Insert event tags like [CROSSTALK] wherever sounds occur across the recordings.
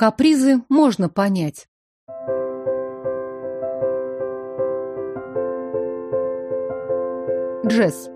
Капризы можно понять. Джесс.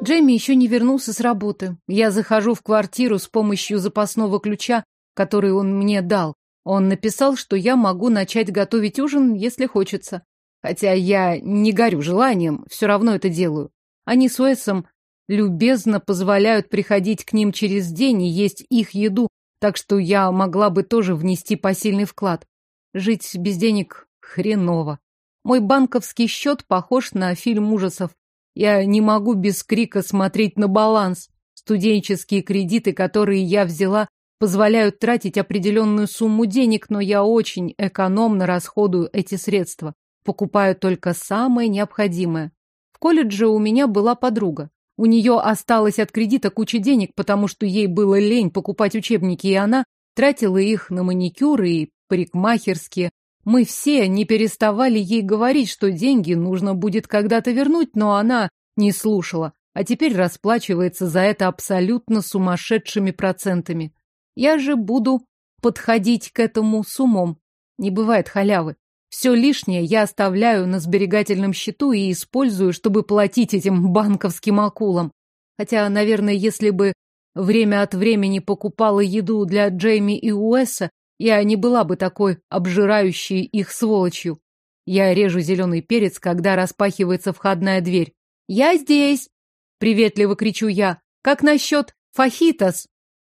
Джейми еще не вернулся с работы. Я захожу в квартиру с помощью запасного ключа, который он мне дал. Он написал, что я могу начать готовить ужин, если хочется. Хотя я не горю желанием, все равно это делаю. Они с Уэсом любезно позволяют приходить к ним через день и есть их еду, так что я могла бы тоже внести посильный вклад. Жить без денег хреново. Мой банковский счет похож на фильм ужасов. Я не могу без крика смотреть на баланс. Студенческие кредиты, которые я взяла, позволяют тратить определенную сумму денег, но я очень экономно расходую эти средства. Покупаю только самое необходимое. В колледже у меня была подруга. У нее осталось от кредита куча денег, потому что ей было лень покупать учебники, и она тратила их на маникюры и парикмахерские. Мы все не переставали ей говорить, что деньги нужно будет когда-то вернуть, но она не слушала, а теперь расплачивается за это абсолютно сумасшедшими процентами. Я же буду подходить к этому с умом. Не бывает халявы. Все лишнее я оставляю на сберегательном счету и использую, чтобы платить этим банковским акулам. Хотя, наверное, если бы время от времени покупала еду для Джейми и Уэса, я не была бы такой обжирающей их сволочью. Я режу зеленый перец, когда распахивается входная дверь. «Я здесь!» — приветливо кричу я. «Как насчет фахитос?»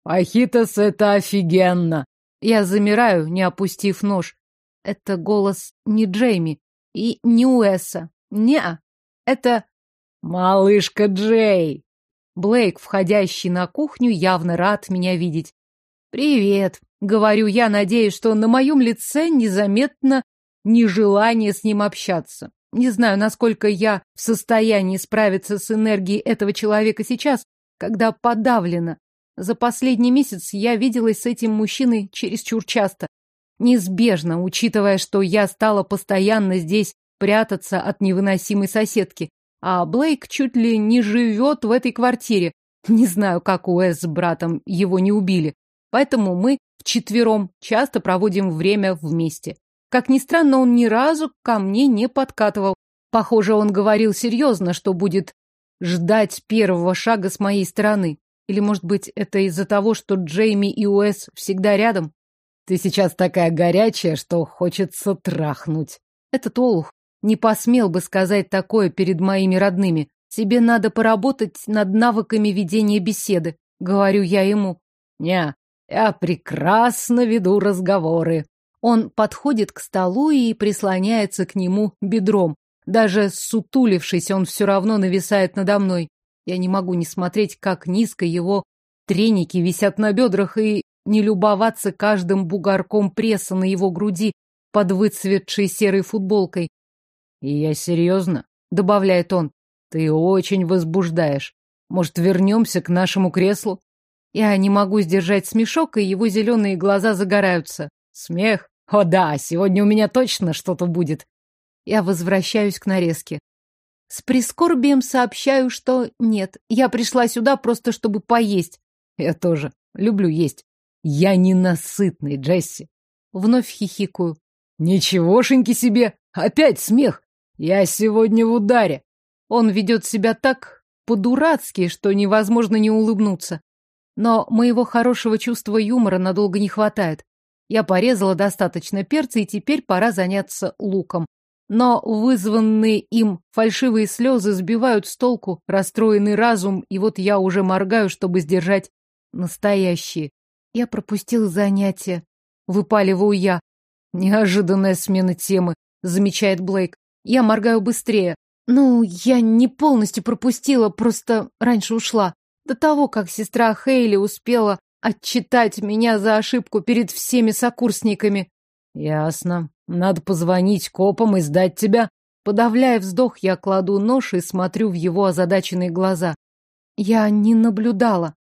«Фахитос — это офигенно!» Я замираю, не опустив нож. Это голос не Джейми и не Уэса. не Это малышка Джей. Блейк, входящий на кухню, явно рад меня видеть. «Привет», — говорю я, надеюсь, что на моем лице незаметно нежелание с ним общаться. Не знаю, насколько я в состоянии справиться с энергией этого человека сейчас, когда подавлена. За последний месяц я виделась с этим мужчиной чересчур часто. Неизбежно, учитывая, что я стала постоянно здесь прятаться от невыносимой соседки, а Блейк чуть ли не живет в этой квартире. Не знаю, как Уэс с братом его не убили. Поэтому мы вчетвером часто проводим время вместе. Как ни странно, он ни разу ко мне не подкатывал. Похоже, он говорил серьезно, что будет ждать первого шага с моей стороны. Или, может быть, это из-за того, что Джейми и Уэс всегда рядом? Ты сейчас такая горячая, что хочется трахнуть. Этот олух не посмел бы сказать такое перед моими родными. Тебе надо поработать над навыками ведения беседы, говорю я ему. Не, я прекрасно веду разговоры. Он подходит к столу и прислоняется к нему бедром. Даже сутулившись, он все равно нависает надо мной. Я не могу не смотреть, как низко его треники висят на бедрах, и не любоваться каждым бугорком пресса на его груди под выцветшей серой футболкой. И я серьезно, добавляет он, ты очень возбуждаешь. Может, вернемся к нашему креслу? Я не могу сдержать смешок, и его зеленые глаза загораются. Смех? О да, сегодня у меня точно что-то будет. Я возвращаюсь к нарезке. С прискорбием сообщаю, что нет. Я пришла сюда просто, чтобы поесть. Я тоже. Люблю есть. Я ненасытный, Джесси. Вновь хихикаю. Ничегошеньки себе! Опять смех! Я сегодня в ударе. Он ведет себя так по-дурацки, что невозможно не улыбнуться. Но моего хорошего чувства юмора надолго не хватает. Я порезала достаточно перца, и теперь пора заняться луком. Но вызванные им фальшивые слезы сбивают с толку расстроенный разум, и вот я уже моргаю, чтобы сдержать настоящие. Я пропустил занятие. Выпаливаю я. Неожиданная смена темы, замечает Блейк. Я моргаю быстрее. Ну, я не полностью пропустила, просто раньше ушла. До того, как сестра Хейли успела отчитать меня за ошибку перед всеми сокурсниками. Ясно. Надо позвонить копам и сдать тебя. Подавляя вздох, я кладу нож и смотрю в его озадаченные глаза. Я не наблюдала.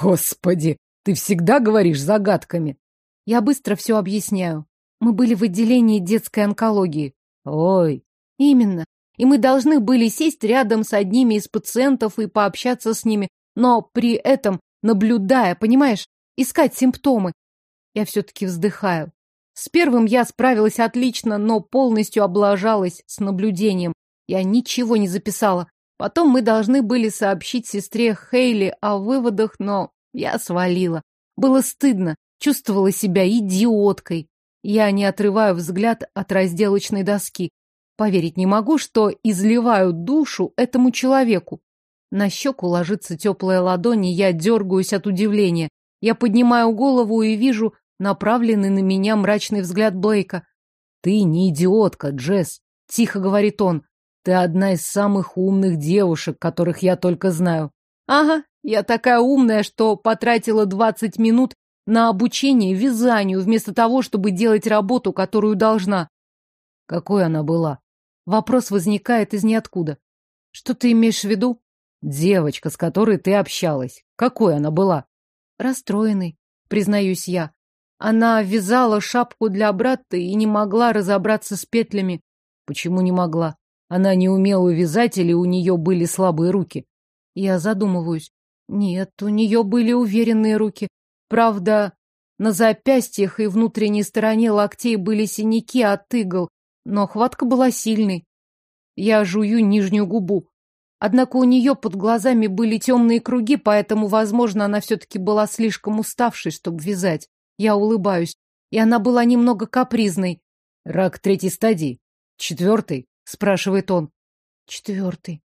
Господи, ты всегда говоришь загадками. Я быстро все объясняю. Мы были в отделении детской онкологии. Ой. Именно. И мы должны были сесть рядом с одними из пациентов и пообщаться с ними. но при этом наблюдая, понимаешь, искать симптомы. Я все-таки вздыхаю. С первым я справилась отлично, но полностью облажалась с наблюдением. Я ничего не записала. Потом мы должны были сообщить сестре Хейли о выводах, но я свалила. Было стыдно, чувствовала себя идиоткой. Я не отрываю взгляд от разделочной доски. Поверить не могу, что изливаю душу этому человеку. На щеку ложится теплая ладонь, и я дергаюсь от удивления. Я поднимаю голову и вижу направленный на меня мрачный взгляд Блейка. «Ты не идиотка, Джесс», — тихо говорит он. «Ты одна из самых умных девушек, которых я только знаю». «Ага, я такая умная, что потратила двадцать минут на обучение вязанию, вместо того, чтобы делать работу, которую должна». «Какой она была?» Вопрос возникает из ниоткуда. Что ты имеешь в виду? Девочка, с которой ты общалась. Какой она была? Расстроенной, признаюсь я. Она вязала шапку для брата и не могла разобраться с петлями. Почему не могла? Она не умела вязать или у нее были слабые руки? Я задумываюсь. Нет, у нее были уверенные руки. Правда, на запястьях и внутренней стороне локтей были синяки от игл, но хватка была сильной. Я жую нижнюю губу. Однако у нее под глазами были темные круги, поэтому, возможно, она все-таки была слишком уставшей, чтобы вязать. Я улыбаюсь. И она была немного капризной. «Рак третьей стадии. Четвертый?» — спрашивает он. «Четвертый».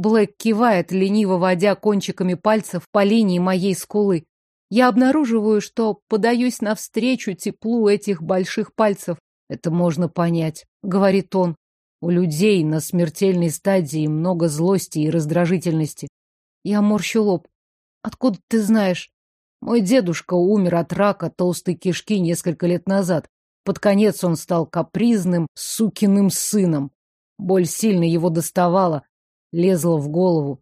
Блэк кивает, лениво водя кончиками пальцев по линии моей скулы. Я обнаруживаю, что подаюсь навстречу теплу этих больших пальцев. Это можно понять, говорит он. У людей на смертельной стадии много злости и раздражительности. Я морщу лоб. Откуда ты знаешь? Мой дедушка умер от рака толстой кишки несколько лет назад. Под конец он стал капризным, сукиным сыном. Боль сильно его доставала, лезла в голову.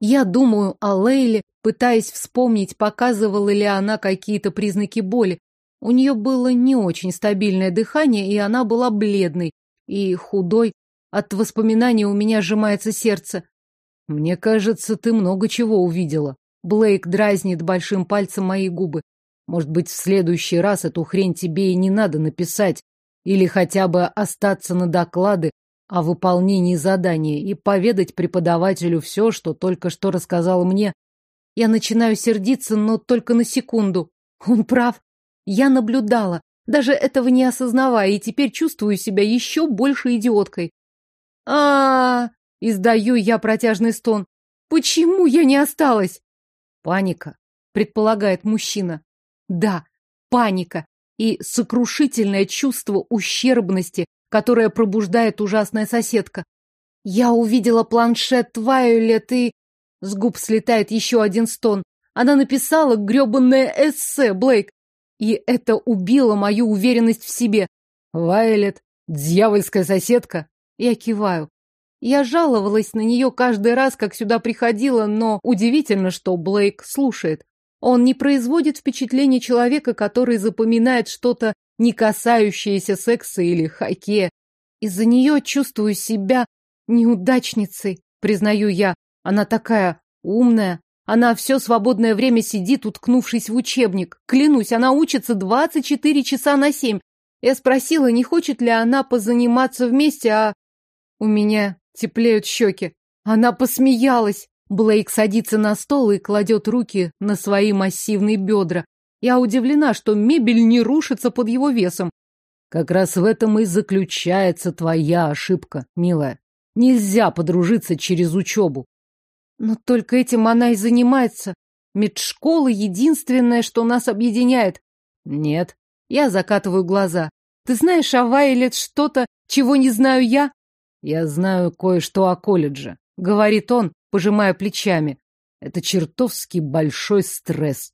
Я думаю о Лейле, пытаясь вспомнить, показывала ли она какие-то признаки боли, у нее было не очень стабильное дыхание, и она была бледной и худой. От воспоминаний у меня сжимается сердце. Мне кажется, ты много чего увидела. Блейк дразнит большим пальцем мои губы. Может быть, в следующий раз эту хрень тебе и не надо написать, или хотя бы остаться на доклады о выполнении задания и поведать преподавателю все, что только что рассказал мне. Я начинаю сердиться, но только на секунду. Он прав. Я наблюдала, даже этого не осознавая, и теперь чувствую себя еще больше идиоткой. а, -а, -а издаю я протяжный стон. Почему я не осталась? Паника, предполагает мужчина. Да, паника и сокрушительное чувство ущербности, которое пробуждает ужасная соседка. Я увидела планшет Вайолет и... С губ слетает еще один стон. Она написала гребанное эссе, Блейк. И это убило мою уверенность в себе. Вайлет, дьявольская соседка. Я киваю. Я жаловалась на нее каждый раз, как сюда приходила, но удивительно, что Блейк слушает. Он не производит впечатления человека, который запоминает что-то, не касающееся секса или хоккея. Из-за нее чувствую себя неудачницей, признаю я. Она такая умная, она все свободное время сидит, уткнувшись в учебник. Клянусь, она учится 24 часа на 7. Я спросила, не хочет ли она позаниматься вместе, а... У меня теплеют щеки. Она посмеялась. Блейк садится на стол и кладет руки на свои массивные бедра. Я удивлена, что мебель не рушится под его весом. Как раз в этом и заключается твоя ошибка, милая. Нельзя подружиться через учебу. Но только этим она и занимается. Медшкола — единственное, что нас объединяет. Нет. Я закатываю глаза. Ты знаешь о Вайлет что-то, чего не знаю я? Я знаю кое-что о колледже, говорит он, пожимая плечами. Это чертовски большой стресс.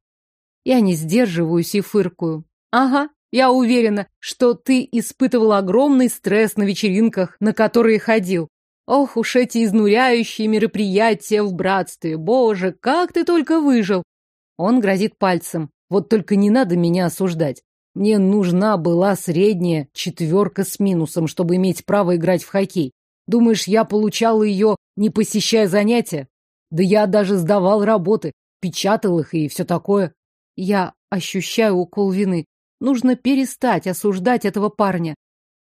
Я не сдерживаюсь и фыркую. Ага, я уверена, что ты испытывал огромный стресс на вечеринках, на которые ходил. Ох уж эти изнуряющие мероприятия в братстве. Боже, как ты только выжил. Он грозит пальцем. Вот только не надо меня осуждать. Мне нужна была средняя четверка с минусом, чтобы иметь право играть в хоккей. Думаешь, я получал ее, не посещая занятия? Да я даже сдавал работы, печатал их и все такое. Я ощущаю укол вины. Нужно перестать осуждать этого парня.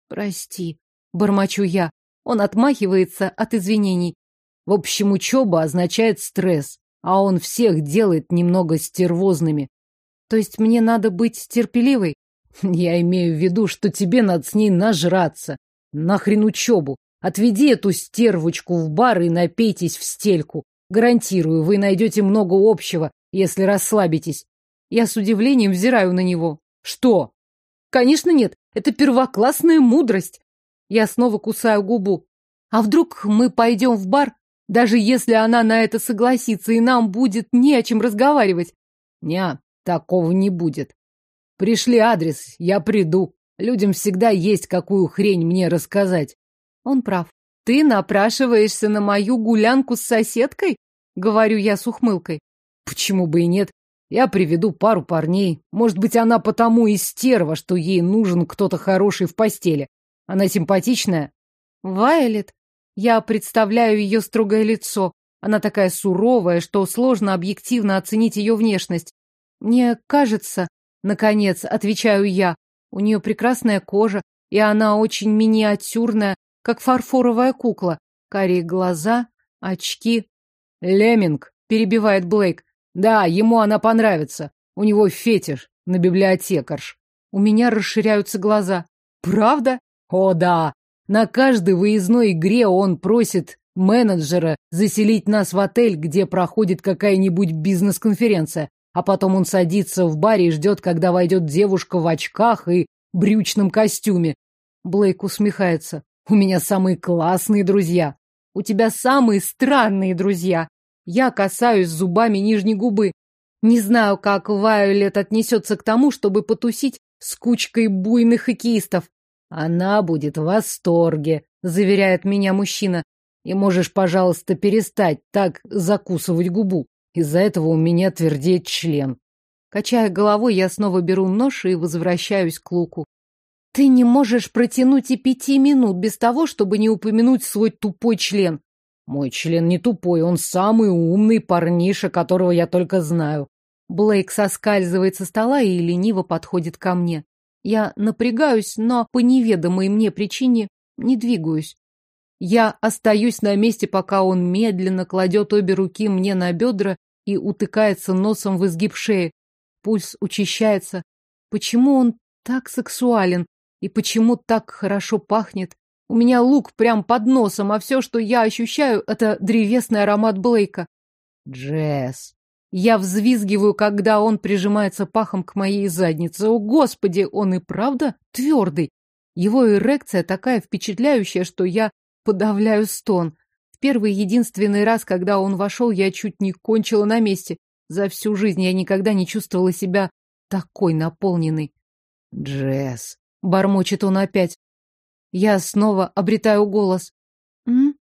Прости, бормочу я. Он отмахивается от извинений. В общем, учеба означает стресс, а он всех делает немного стервозными. То есть мне надо быть терпеливой? [LAUGHS] Я имею в виду, что тебе надо с ней нажраться. Нахрен учебу. Отведи эту стервочку в бар и напейтесь в стельку. Гарантирую, вы найдете много общего, если расслабитесь. Я с удивлением взираю на него. Что? Конечно, нет. Это первоклассная мудрость. Я снова кусаю губу. А вдруг мы пойдем в бар, даже если она на это согласится, и нам будет не о чем разговаривать? Не, такого не будет. Пришли адрес, я приду. Людям всегда есть какую хрень мне рассказать. Он прав. Ты напрашиваешься на мою гулянку с соседкой? Говорю я с ухмылкой. Почему бы и нет? Я приведу пару парней. Может быть, она потому и стерва, что ей нужен кто-то хороший в постели. Она симпатичная? Вайлет. Я представляю ее строгое лицо. Она такая суровая, что сложно объективно оценить ее внешность. Мне кажется, наконец, отвечаю я, у нее прекрасная кожа, и она очень миниатюрная, как фарфоровая кукла. Карие глаза, очки. Леминг, перебивает Блейк. Да, ему она понравится. У него фетиш на библиотекарш. У меня расширяются глаза. Правда? О, да. На каждой выездной игре он просит менеджера заселить нас в отель, где проходит какая-нибудь бизнес-конференция. А потом он садится в баре и ждет, когда войдет девушка в очках и брючном костюме. Блейк усмехается. У меня самые классные друзья. У тебя самые странные друзья. Я касаюсь зубами нижней губы. Не знаю, как Вайолет отнесется к тому, чтобы потусить с кучкой буйных хоккеистов. Она будет в восторге, заверяет меня мужчина. И можешь, пожалуйста, перестать так закусывать губу. Из-за этого у меня твердеет член. Качая головой, я снова беру нож и возвращаюсь к луку. Ты не можешь протянуть и пяти минут без того, чтобы не упомянуть свой тупой член. Мой член не тупой, он самый умный парниша, которого я только знаю. Блейк соскальзывает со стола и лениво подходит ко мне. Я напрягаюсь, но по неведомой мне причине не двигаюсь. Я остаюсь на месте, пока он медленно кладет обе руки мне на бедра и утыкается носом в изгиб шеи. Пульс учащается. Почему он так сексуален? И почему так хорошо пахнет? У меня лук прям под носом, а все, что я ощущаю, это древесный аромат Блейка. Джесс. Я взвизгиваю, когда он прижимается пахом к моей заднице. О, Господи, он и правда твердый. Его эрекция такая впечатляющая, что я подавляю стон. В первый единственный раз, когда он вошел, я чуть не кончила на месте. За всю жизнь я никогда не чувствовала себя такой наполненной. Джесс. Бормочет он опять. Я снова обретаю голос. М?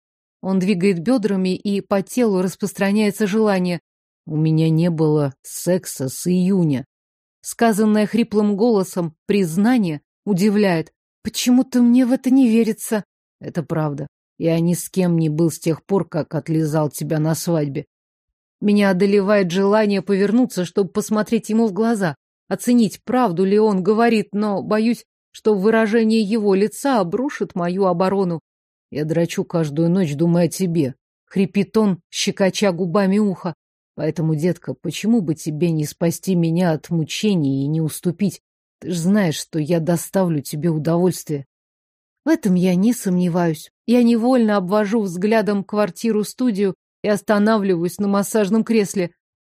Он двигает бедрами, и по телу распространяется желание. У меня не было секса с июня. Сказанное хриплым голосом признание удивляет. Почему-то мне в это не верится. Это правда. Я ни с кем не был с тех пор, как отлизал тебя на свадьбе. Меня одолевает желание повернуться, чтобы посмотреть ему в глаза, оценить, правду ли он говорит, но боюсь, что выражение его лица обрушит мою оборону. Я драчу каждую ночь, думая о тебе. Хрипит он, щекоча губами ухо. Поэтому, детка, почему бы тебе не спасти меня от мучений и не уступить? Ты ж знаешь, что я доставлю тебе удовольствие. В этом я не сомневаюсь. Я невольно обвожу взглядом квартиру-студию и останавливаюсь на массажном кресле.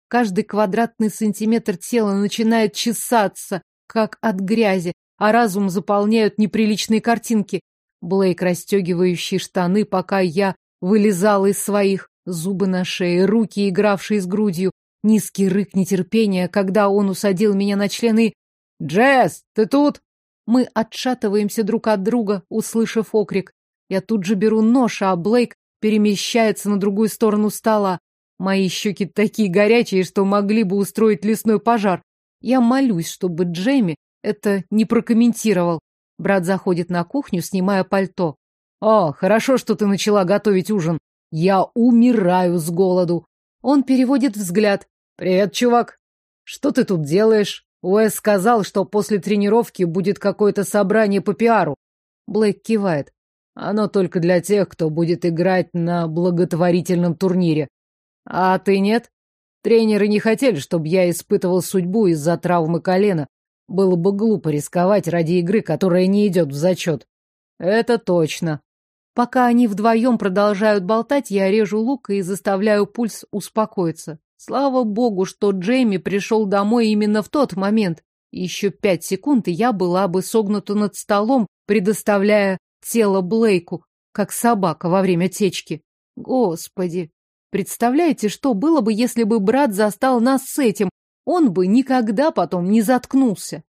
Каждый квадратный сантиметр тела начинает чесаться, как от грязи, а разум заполняют неприличные картинки. Блейк, расстегивающий штаны, пока я вылезала из своих, зубы на шее, руки, игравшие с грудью, низкий рык нетерпения, когда он усадил меня на члены. «Джесс, ты тут?» Мы отшатываемся друг от друга, услышав окрик. Я тут же беру нож, а Блейк перемещается на другую сторону стола. Мои щеки такие горячие, что могли бы устроить лесной пожар. Я молюсь, чтобы Джейми это не прокомментировал. Брат заходит на кухню, снимая пальто. «О, хорошо, что ты начала готовить ужин. Я умираю с голоду. Он переводит взгляд. Привет, чувак. Что ты тут делаешь? Уэс сказал, что после тренировки будет какое-то собрание по пиару. Блейк кивает. Оно только для тех, кто будет играть на благотворительном турнире. А ты нет? Тренеры не хотели, чтобы я испытывал судьбу из-за травмы колена. Было бы глупо рисковать ради игры, которая не идет в зачет. Это точно. Пока они вдвоем продолжают болтать, я режу лук и заставляю пульс успокоиться. Слава богу, что Джейми пришел домой именно в тот момент. Еще пять секунд, и я была бы согнута над столом, предоставляя тело Блейку, как собака во время течки. Господи! Представляете, что было бы, если бы брат застал нас с этим? Он бы никогда потом не заткнулся.